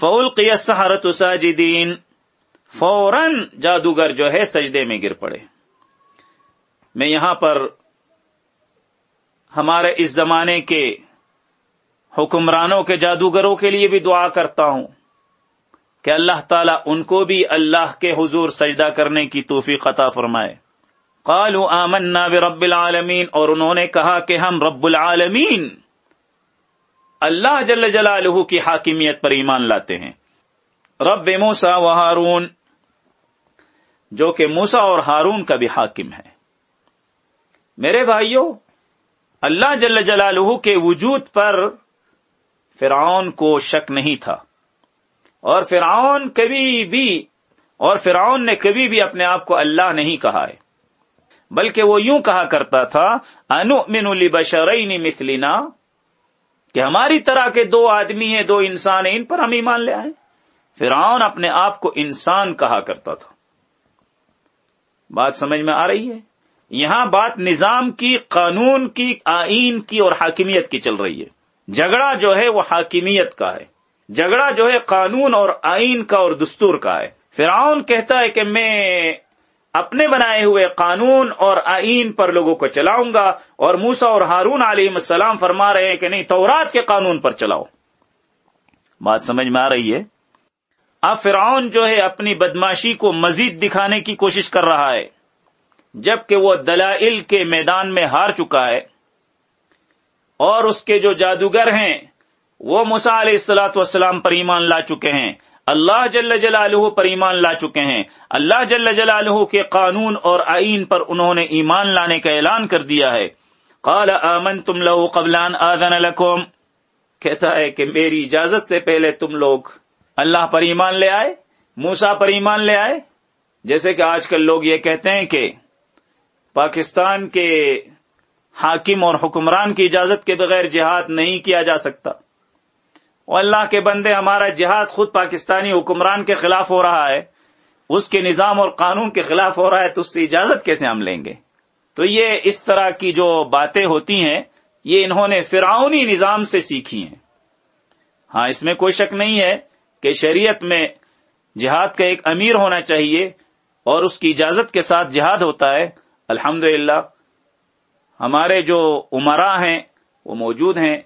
فول سہارت ساجدین فوراً جادوگر جو ہے سجدے میں گر پڑے۔ میں یہاں پر ہمارے اس زمانے کے حکمرانوں کے جادوگروں کے لیے بھی دعا کرتا ہوں کہ اللہ تعالیٰ ان کو بھی اللہ کے حضور سجدہ کرنے کی توفیق عطا فرمائے۔ قالوا آمنا برب العالمین اور انہوں نے کہا کہ ہم رب العالمین۔ اللہ جل جلالہ کی حاکمیت پر ایمان لاتے ہیں۔ رب موسا و ہارون، جو کہ موسا اور ہارون کا بھی حاکم ہے۔ میرے بھائیوں اللہ جل جلالہ کے وجود پر فرعون کو شک نہیں تھا۔ اور فرعون کبھی بھی، اور فرعون نے کبھی بھی اپنے آپ کو اللہ نہیں کہا ہے۔ بلکہ وہ یوں کہا کرتا تھا انؤمن لبشرین مثلنا کہ ہماری طرح کے دو آدمی ہیں، دو انسان ہیں، ان پر ہم ایمان لے آئے۔ فرعون اپنے آپ کو انسان کہا کرتا تھا۔ بات سمجھ میں آ رہی ہے؟ یہاں بات نظام کی، قانون کی، آئین کی اور حاکمیت کی چل رہی ہے۔ جھگڑا جو ہے وہ حاکمیت کا ہے۔ جھگڑا جو ہے قانون اور آئین کا اور دستور کا ہے۔ فرعون کہتا ہے کہ میں اپنے بنائے ہوئے قانون اور آئین پر لوگوں کو چلاؤں گا اور موسا اور ہارون علیہ السلام فرما رہے ہیں کہ نہیں، تورات کے قانون پر چلاؤ۔ بات سمجھ میں آ رہی ہے؟ اب فرعون جو ہے اپنی بدماشی کو مزید دکھانے کی کوشش کر رہا ہے، جبکہ وہ دلائل کے میدان میں ہار چکا ہے۔ اور اس کے جو جادوگر ہیں، وہ مسا علیہ السلاۃ والسلام پر ایمان لا چکے ہیں۔ اللہ جل جلالہ پر ایمان لا چکے ہیں۔ اللہ جل جلالہ کے قانون اور آئین پر انہوں نے ایمان لانے کا اعلان کر دیا ہے۔ قال آمن تم لو قبلان آدن لکم۔ کہتا ہے کہ میری اجازت سے پہلے تم لوگ اللہ پر ایمان لے آئے موسا پر ایمان لے آئے۔ جیسے کہ آج کل لوگ یہ کہتے ہیں کہ پاکستان کے حاکم اور حکمران کی اجازت کے بغیر جہاد نہیں کیا جا سکتا۔ اور اللہ کے بندے، ہمارا جہاد خود پاکستانی حکمران کے خلاف ہو رہا ہے، اس کے نظام اور قانون کے خلاف ہو رہا ہے، تو اس سے اجازت کیسے ہم لیں گے؟ تو یہ اس طرح کی جو باتیں ہوتی ہیں، یہ انہوں نے فرعونی نظام سے سیکھی ہیں۔ ہاں اس میں کوئی شک نہیں ہے کہ شریعت میں جہاد کا ایک امیر ہونا چاہیے اور اس کی اجازت کے ساتھ جہاد ہوتا ہے۔ الحمد ہمارے جو عمرا ہیں، وہ موجود ہیں۔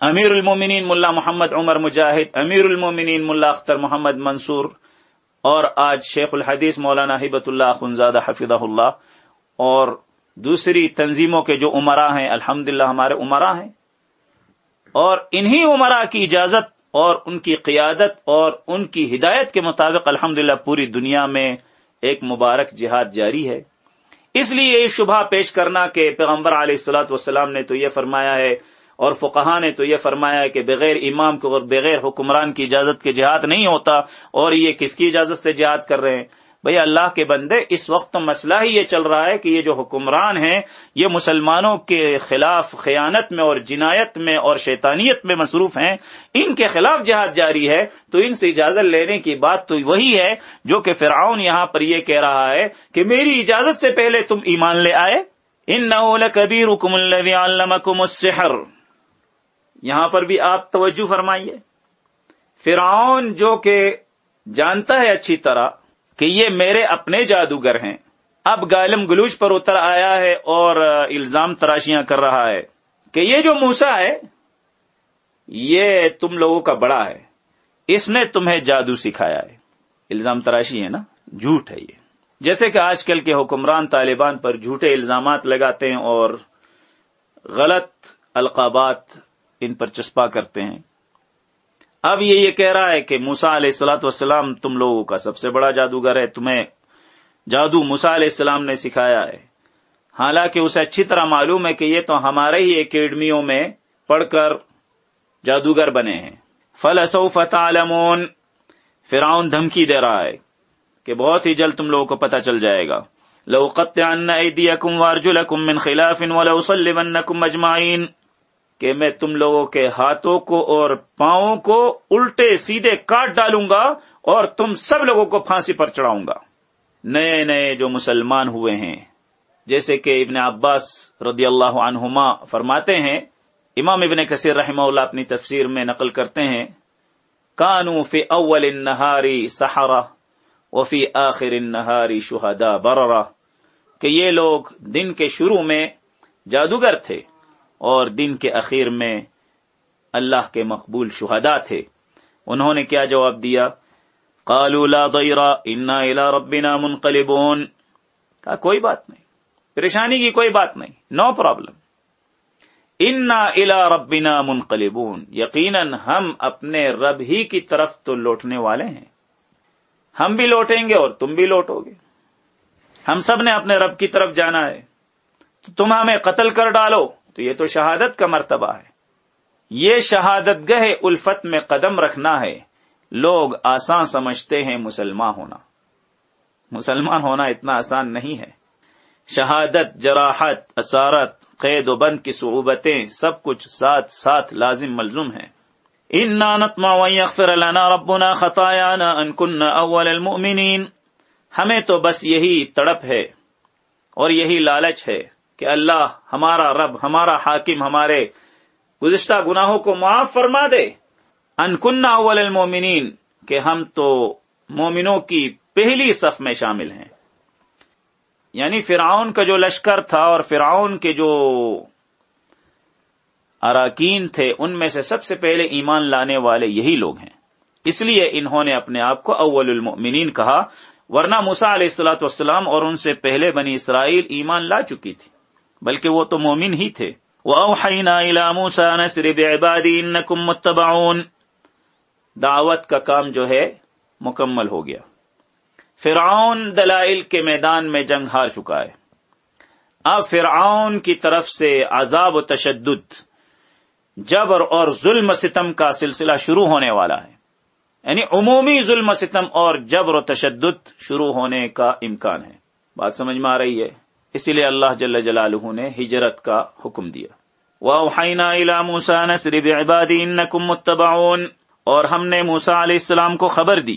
امیر المومنین ملا محمد عمر مجاہد امیر المومنین ملا اختر محمد منصور، اور آج شیخ الحدیث مولانا حبت اللہ خنزادہ حفظ اللہ اور دوسری تنظیموں کے جو عمرا ہیں الحمد ہمارے عمرا ہیں، اور انہی عمرا کی اجازت اور ان کی قیادت اور ان کی ہدایت کے مطابق الحمد پوری دنیا میں ایک مبارک جہاد جاری ہے۔ اس لیے یہ شبہ پیش کرنا کہ پیغمبر علیہ السلاۃ والسلام نے تو یہ فرمایا ہے اور فقہ نے تو یہ فرمایا کہ بغیر امام کو اور بغیر حکمران کی اجازت کے جہاد نہیں ہوتا اور یہ کس کی اجازت سے جہاد کر رہے ہیں؟ بھئی اللہ کے بندے، اس وقت تو مسئلہ ہی یہ چل رہا ہے کہ یہ جو حکمران ہیں، یہ مسلمانوں کے خلاف خیانت میں اور جنایت میں اور شیطانیت میں مصروف ہیں، ان کے خلاف جہاد جاری ہے، تو ان سے اجازت لینے کی بات تو وہی ہے جو کہ فرعون یہاں پر یہ کہہ رہا ہے کہ میری اجازت سے پہلے تم ایمان لے آئے۔ ان نول کبیر حکم السحر۔ یہاں پر بھی آپ توجہ فرمائیے۔ فرعون جو کہ جانتا ہے اچھی طرح کہ یہ میرے اپنے جادوگر ہیں، اب گالم گلوچ پر اتر آیا ہے اور الزام تراشیاں کر رہا ہے کہ یہ جو موسا ہے، یہ تم لوگوں کا بڑا ہے، اس نے تمہیں جادو سکھایا ہے۔ الزام تراشی ہے نا، جھوٹ ہے یہ۔ جیسے کہ آج کل کے حکمران طالبان پر جھوٹے الزامات لگاتے ہیں اور غلط القابات ان پر چسپا کرتے ہیں۔ اب یہ یہ کہہ رہا ہے کہ موسا علیہ السلاۃ والسلام تم لوگوں کا سب سے بڑا جادوگر ہے، تمہیں جادو موسا علیہ السلام نے سکھایا ہے۔ حالانکہ اسے اچھی طرح معلوم ہے کہ یہ تو ہمارے ہی اکیڈمیوں میں پڑھ کر جادوگر بنے ہیں۔ فل فتح علمون فراؤن دھمکی دے رہا ہے کہ بہت ہی جلد تم لوگوں کو پتہ چل جائے گا۔ لو قطع وارجلکم من خلاف ولاسلمنکم مجمعین کہ میں تم لوگوں کے ہاتھوں کو اور پاؤں کو الٹے سیدھے کاٹ ڈالوں گا اور تم سب لوگوں کو پھانسی پر چڑھاؤں گا۔ نئے نئے جو مسلمان ہوئے ہیں، جیسے کہ ابن عباس رضی اللہ عنہما فرماتے ہیں، امام ابن کثیر رحمہ اللہ اپنی تفسیر میں نقل کرتے ہیں، کانو فی اول النہاری سحرہ وفی آخر النہاری شہداء بررہ کہ یہ لوگ دن کے شروع میں جادوگر تھے۔ اور دن کے اخیر میں اللہ کے مقبول شہداء تھے۔ انہوں نے کیا جواب دیا؟ قالوا لا ضیرا انا الى ربنا منقلبون۔ کہا، کوئی بات نہیں۔ پریشانی کی کوئی بات نہیں۔ نو no پرابلم انا الى ربنا منقلبون۔ یقیناً ہم اپنے رب ہی کی طرف تو لوٹنے والے ہیں۔ ہم بھی لوٹیں گے اور تم بھی لوٹو گے۔ ہم سب نے اپنے رب کی طرف جانا ہے۔ تو تم ہمیں قتل کر ڈالو۔ تو یہ تو شہادت کا مرتبہ ہے۔ یہ شہادت گہ الفت میں قدم رکھنا ہے۔ لوگ آسان سمجھتے ہیں مسلمان ہونا۔ مسلمان ہونا اتنا آسان نہیں ہے۔ شہادت، جراحت، اسارت، قید و بند کی صعوبتیں سب کچھ ساتھ ساتھ لازم ملزم ہیں۔ ان نانت اخفر لنا ربنا خطايانا ان كنا اول المؤمنین ہمیں تو بس یہی تڑپ ہے اور یہی لالچ ہے۔ کہ اللہ ہمارا رب، ہمارا حاکم، ہمارے گزشتہ گناہوں کو معاف فرما دے۔ انکنہ اول المومنین کہ ہم تو مومنوں کی پہلی صف میں شامل ہیں۔ یعنی فرعون کا جو لشکر تھا اور فرعون کے جو اراکین تھے، ان میں سے سب سے پہلے ایمان لانے والے یہی لوگ ہیں۔ اس لیے انہوں نے اپنے آپ کو اول المؤمنین کہا، ورنہ موسا علیہ السلاۃ والسلام اور ان سے پہلے بنی اسرائیل ایمان لا چکی تھی۔ بلکہ وہ تو مومن ہی تھے۔ متبعون۔ دعوت کا کام جو ہے مکمل ہو گیا۔ فرعون دلائل کے میدان میں جنگ ہار چکا ہے۔ اب فرعون کی طرف سے عذاب و تشدد، جبر اور ظلم ستم کا سلسلہ شروع ہونے والا ہے۔ یعنی عمومی ظلم ستم اور جبر و تشدد شروع ہونے کا امکان ہے۔ بات سمجھ میں آ رہی ہے؟ اسی لیے اللہ جل جلالہ نے ہجرت کا حکم دیا۔ متبعون۔ اور ہم نے موسا علیہ السلام کو خبر دی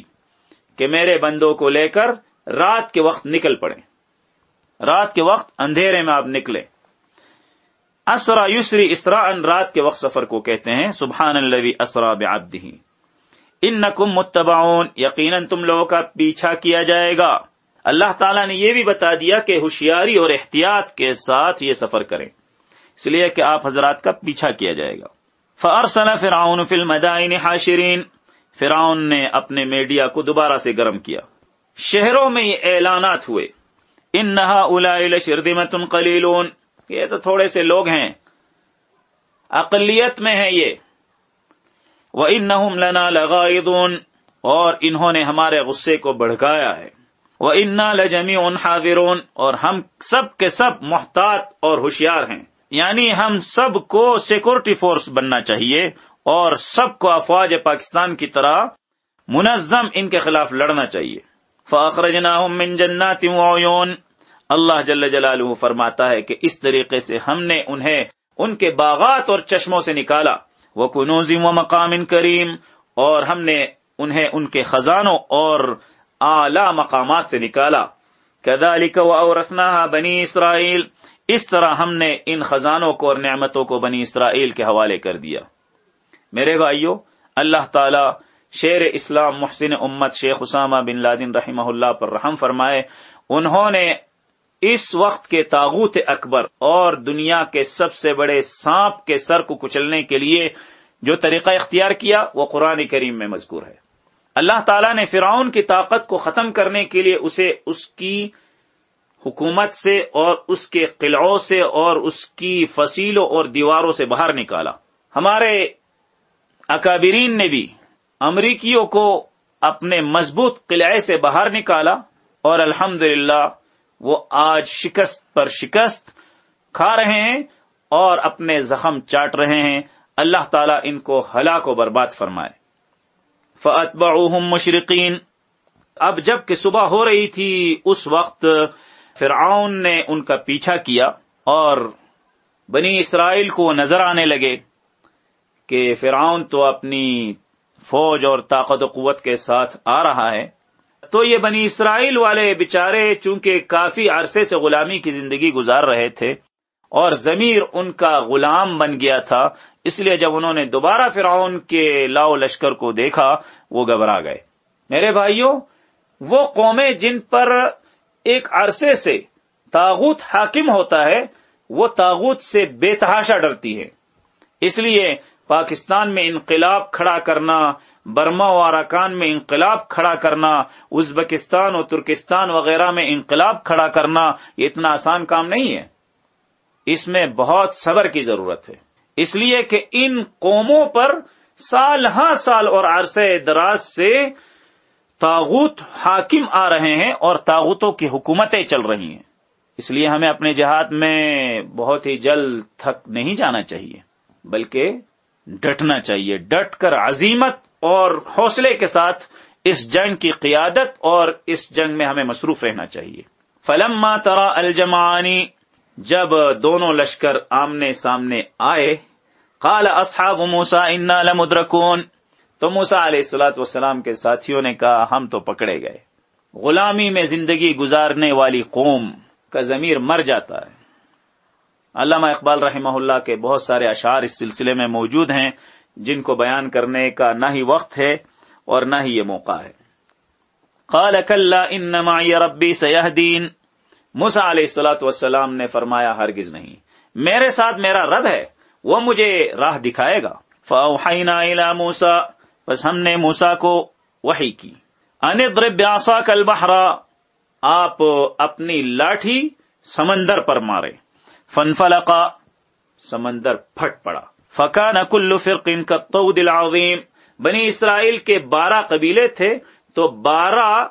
کہ میرے بندوں کو لے کر رات کے وقت نکل پڑے۔ رات کے وقت اندھیرے میں آپ نکلے۔ اسرا یسری اسرا ان رات کے وقت سفر کو کہتے ہیں، سبحان الذي اسرا بعبده انکم متبعون۔ یقیناً تم لوگوں کا پیچھا کیا جائے گا۔ اللہ تعالیٰ نے یہ بھی بتا دیا کہ ہوشیاری اور احتیاط کے ساتھ یہ سفر کریں۔ اس لیے کہ آپ حضرات کا پیچھا کیا جائے گا۔ فرسل فرعون فی المدائن حاشرین فرعون نے اپنے میڈیا کو دوبارہ سے گرم کیا۔ شہروں میں یہ اعلانات ہوئے۔ ان نہا الا قلیلون یہ تو تھوڑے سے لوگ ہیں۔ اقلیت میں ہیں یہ۔ وہ ان لنا لغائدون اور انہوں نے ہمارے غصے کو بڑھکایا ہے۔ وہ انا لجمی ان حاضرون اور ہم سب کے سب محتاط اور ہوشیار ہیں۔ یعنی ہم سب کو سیکورٹی فورس بننا چاہیے اور سب کو افواج پاکستان کی طرح منظم ان کے خلاف لڑنا چاہیے۔ من جنات وعیون اللہ جل جلالہ فرماتا ہے کہ اس طریقے سے ہم نے انہیں ان کے باغات اور چشموں سے نکالا۔ وہ کنوزم و مقام کریم اور ہم نے انہیں ان کے خزانوں اور اعلی مقامات سے نکالا. کدالک و بنی اسرائیل. اس طرح ہم نے ان خزانوں کو اور نعمتوں کو بنی اسرائیل کے حوالے کر دیا. میرے بھائیوں اللہ تعالی شیر اسلام محسن امت شیخ اسامہ بن لادن رحمہ اللہ پر رحم فرمائے، انہوں نے اس وقت کے تاغوت اکبر اور دنیا کے سب سے بڑے سانپ کے سر کو کچلنے کے لیے جو طریقہ اختیار کیا، وہ قرآن کریم میں مذکور ہے۔ اللہ تعالیٰ نے فرعون کی طاقت کو ختم کرنے کے لیے اسے اس کی حکومت سے اور اس کے قلعوں سے اور اس کی فصیلوں اور دیواروں سے باہر نکالا۔ ہمارے اکابرین نے بھی امریکیوں کو اپنے مضبوط قلعے سے باہر نکالا اور الحمد وہ آج شکست پر شکست کھا رہے ہیں اور اپنے زخم چاٹ رہے ہیں۔ اللہ تعالیٰ ان کو ہلاک و برباد فرمائے۔ فَأَتْبَعُوهُمْ مشرقین اب جبکہ صبح ہو رہی تھی، اس وقت فرعون نے ان کا پیچھا کیا اور بنی اسرائیل کو نظر آنے لگے کہ فرعون تو اپنی فوج اور طاقت و قوت کے ساتھ آ رہا ہے۔ تو یہ بنی اسرائیل والے بچارے چونکہ کافی عرصے سے غلامی کی زندگی گزار رہے تھے اور ضمیر ان کا غلام بن گیا تھا۔ اس لیے جب انہوں نے دوبارہ فرعون کے لاؤ لشکر کو دیکھا، وہ گھبرا گئے۔ میرے بھائیوں، وہ قومیں جن پر ایک عرصے سے تاغوت حاکم ہوتا ہے، وہ تاغوت سے بے تحاشا ڈرتی ہے۔ اس لیے پاکستان میں انقلاب کھڑا کرنا، برما و اراکان میں انقلاب کھڑا کرنا، ازبکستان اور ترکستان وغیرہ میں انقلاب کھڑا کرنا، یہ اتنا آسان کام نہیں ہے۔ اس میں بہت صبر کی ضرورت ہے۔ اس لیے کہ ان قوموں پر سال ہاں سال اور عرصے دراز سے تاغوت حاکم آ رہے ہیں اور تاغوتوں کی حکومتیں چل رہی ہیں۔ اس لیے ہمیں اپنے جہاد میں بہت ہی جلد تھک نہیں جانا چاہیے، بلکہ ڈٹنا چاہیے۔ ڈٹ کر عظیمت اور حوصلے کے ساتھ اس جنگ کی قیادت اور اس جنگ میں ہمیں مصروف رہنا چاہیے۔ فلم ترا الجمانی جب دونوں لشکر آمنے سامنے آئے، قال اصحاب موسا انا لمدرکون تو موسا علیہ السلاۃ والسلام کے ساتھیوں نے کہا، ہم تو پکڑے گئے۔ غلامی میں زندگی گزارنے والی قوم کا ضمیر مر جاتا ہے۔ علامہ اقبال رحمہ اللہ کے بہت سارے اشعار اس سلسلے میں موجود ہیں، جن کو بیان کرنے کا نہ ہی وقت ہے اور نہ ہی یہ موقع ہے۔ قال انما ربی سیاح دین موسا علیہ السلاۃ والسلام نے فرمایا، ہرگز نہیں۔ میرے ساتھ میرا رب ہے، وہ مجھے راہ دکھائے گا۔ فاوحینا موسا بس ہم نے موسا کو وحی کی۔ انسا کل بہرا آپ اپنی لاٹھی سمندر پر مارے۔ فن فلقا سمندر پھٹ پڑا۔ فقان کل فرقین کا تو العظیم بنی اسرائیل کے بارہ قبیلے تھے، تو بارہ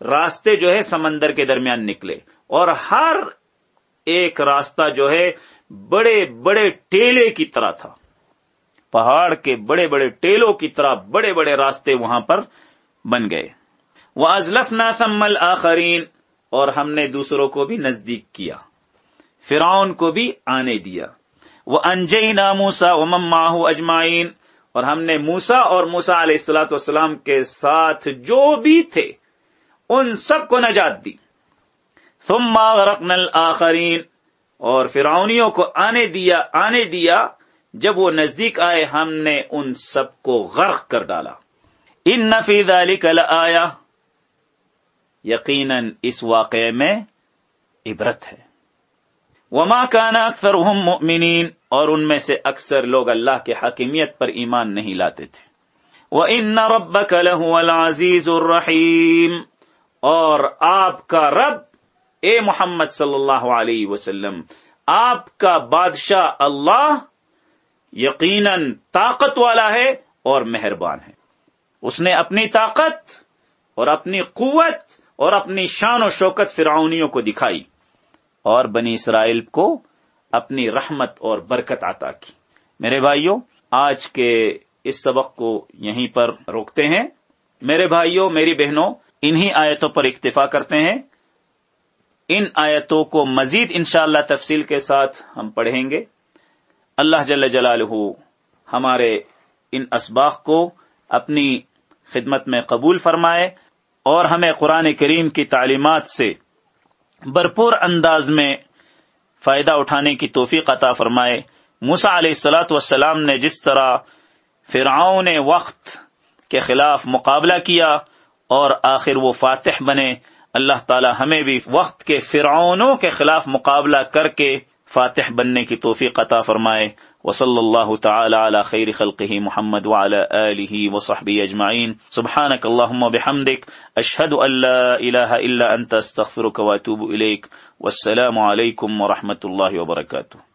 راستے جو ہے سمندر کے درمیان نکلے۔ اور ہر ایک راستہ جو ہے بڑے بڑے ٹیلے کی طرح تھا۔ پہاڑ کے بڑے بڑے ٹیلوں کی طرح بڑے بڑے راستے وہاں پر بن گئے۔ وہ ازلف ناسمل آخرین اور ہم نے دوسروں کو بھی نزدیک کیا۔ فرعون کو بھی آنے دیا۔ وہ انجئی ناموسا و مماہ اجمائین اور ہم نے موسا اور موسا علیہ السلاۃ والسلام کے ساتھ جو بھی تھے، ان سب کو نجات دی۔ ثم غرقنا الآخرین۔ اور فرعونیوں کو آنے دیا آنے دیا۔ جب وہ نزدیک آئے، ہم نے ان سب کو غرق کر ڈالا۔ ان نفی ذلك آیا یقیناً اس واقعے میں عبرت ہے۔ وما كان اکثر مؤمنین۔ اور ان میں سے اکثر لوگ اللہ کے حکیمیت پر ایمان نہیں لاتے تھے۔ وہ ان رب العزیز الرحیم اور آپ کا رب اے محمد صلی اللہ علیہ وسلم، آپ کا بادشاہ اللہ یقیناً طاقت والا ہے اور مہربان ہے۔ اس نے اپنی طاقت اور اپنی قوت اور اپنی شان و شوکت فرعونیوں کو دکھائی اور بنی اسرائیل کو اپنی رحمت اور برکت عطا کی۔ میرے بھائیوں، آج کے اس سبق کو یہیں پر روکتے ہیں۔ میرے بھائیوں، میری بہنوں، انہی آیتوں پر اکتفا کرتے ہیں۔ ان آیتوں کو مزید انشاءاللہ اللہ تفصیل کے ساتھ ہم پڑھیں گے۔ اللہ جل جلالہ ہمارے ان اسباق کو اپنی خدمت میں قبول فرمائے اور ہمیں قرآن کریم کی تعلیمات سے بھرپور انداز میں فائدہ اٹھانے کی توفیق عطا فرمائے۔ موسا علیہ السلاۃ والسلام نے جس طرح فرعون وقت کے خلاف مقابلہ کیا اور آخر وہ فاتح بنے۔ اللہ تعالی ہمیں بھی وقت کے فرعونوں کے خلاف مقابلہ کر کے فاتح بننے کی توفیق عطا فرمائے۔ وصلی اللہ تعالی علی خیر خلقه محمد وعلى آله وصحبه اجمعین۔ سبحانك اللهم بحمدك اشهد ان لا اله الا انت استغفرك واتوب اليك والسلام علیکم ورحمۃ اللہ وبرکاتہ۔